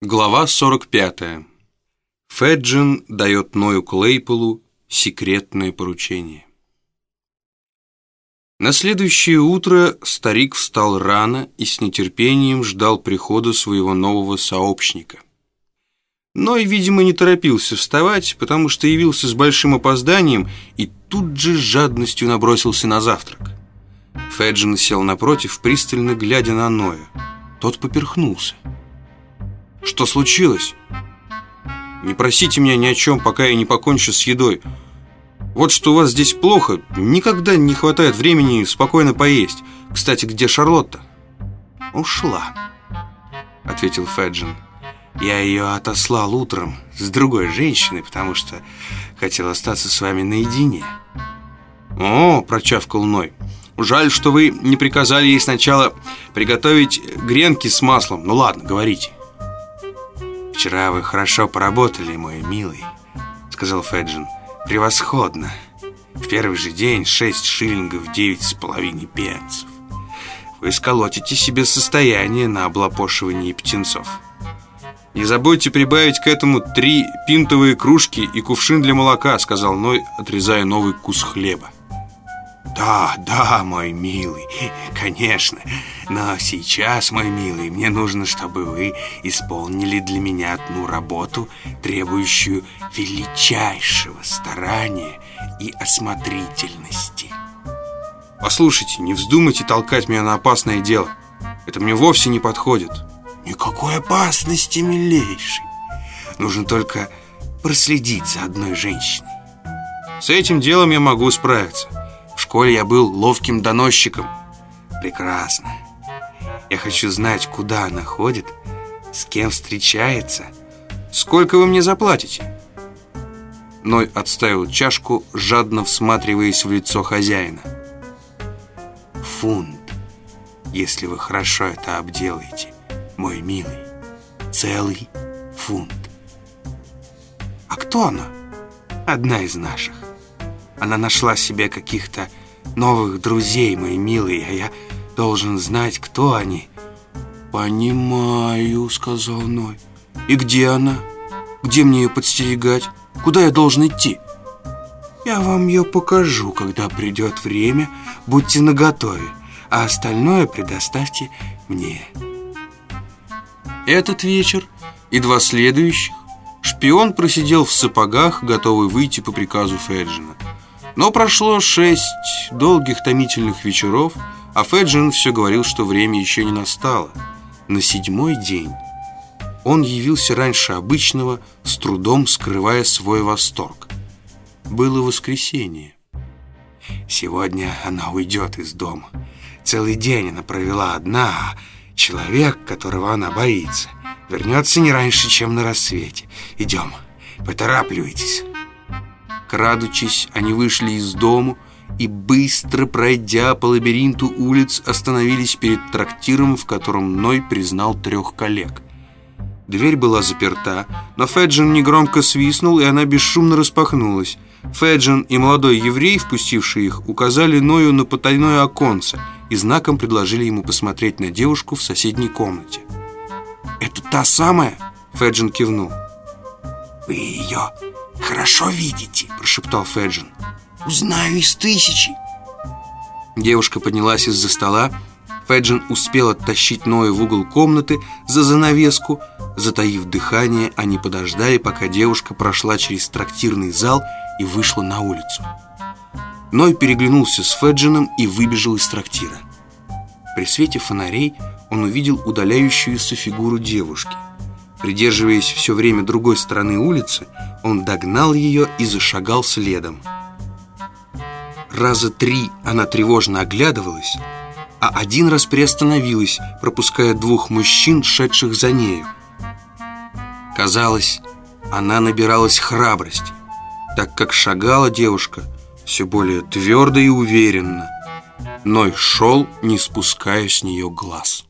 Глава 45. Феджин дает Ною Клейполу секретное поручение. На следующее утро старик встал рано и с нетерпением ждал прихода своего нового сообщника. Ной, видимо, не торопился вставать, потому что явился с большим опозданием и тут же с жадностью набросился на завтрак. Феджин сел напротив, пристально глядя на Ноя. Тот поперхнулся. Что случилось? Не просите меня ни о чем, пока я не покончу с едой. Вот что у вас здесь плохо, никогда не хватает времени спокойно поесть. Кстати, где Шарлотта? Ушла, ответил Феджин. Я ее отослал утром с другой женщиной, потому что хотел остаться с вами наедине. О, прочавкал Ной. Жаль, что вы не приказали ей сначала приготовить гренки с маслом. Ну ладно, говорите. «Вчера вы хорошо поработали, мой милый», — сказал Феджин. «Превосходно. В первый же день шесть шиллингов девять с половиной пенсов. Вы сколотите себе состояние на облапошивании птенцов. Не забудьте прибавить к этому три пинтовые кружки и кувшин для молока», — сказал Ной, отрезая новый кус хлеба. «Да, да, мой милый, конечно. Но сейчас, мой милый, мне нужно, чтобы вы исполнили для меня одну работу, требующую величайшего старания и осмотрительности». «Послушайте, не вздумайте толкать меня на опасное дело. Это мне вовсе не подходит». «Никакой опасности, милейший. Нужно только проследить за одной женщиной». «С этим делом я могу справиться» школе я был ловким доносчиком. Прекрасно. Я хочу знать, куда она ходит, с кем встречается. Сколько вы мне заплатите? Ной отставил чашку, жадно всматриваясь в лицо хозяина. Фунт, если вы хорошо это обделаете, мой милый. Целый фунт. А кто она? Одна из наших. Она нашла себе каких-то новых друзей, мои милые, а я должен знать, кто они. «Понимаю», — сказал Ной. «И где она? Где мне ее подстерегать? Куда я должен идти?» «Я вам ее покажу, когда придет время. Будьте наготове, а остальное предоставьте мне». Этот вечер и два следующих шпион просидел в сапогах, готовый выйти по приказу Феджина. Но прошло шесть долгих томительных вечеров, а Феджин все говорил, что время еще не настало. На седьмой день он явился раньше обычного, с трудом скрывая свой восторг. Было воскресенье. Сегодня она уйдет из дома. Целый день она провела одна, а человек, которого она боится, вернется не раньше, чем на рассвете. Идем, поторапливайтесь. Крадучись, они вышли из дому и, быстро пройдя по лабиринту улиц, остановились перед трактиром, в котором Ной признал трех коллег. Дверь была заперта, но Феджин негромко свистнул, и она бесшумно распахнулась. Феджин и молодой еврей, впустивший их, указали Ною на потайное оконце и знаком предложили ему посмотреть на девушку в соседней комнате. «Это та самая?» — Феджин кивнул. «Вы ее «Хорошо видите», – прошептал Феджин. «Узнаю из тысячи». Девушка поднялась из-за стола. Феджин успел оттащить Ноя в угол комнаты за занавеску. Затаив дыхание, они подождали, пока девушка прошла через трактирный зал и вышла на улицу. Ной переглянулся с Феджином и выбежал из трактира. При свете фонарей он увидел удаляющуюся фигуру девушки. Придерживаясь все время другой стороны улицы, он догнал ее и зашагал следом. Раза три она тревожно оглядывалась, а один раз приостановилась, пропуская двух мужчин, шедших за нею. Казалось, она набиралась храбрости, так как шагала девушка все более твердо и уверенно. Ной шел, не спуская с нее глаз.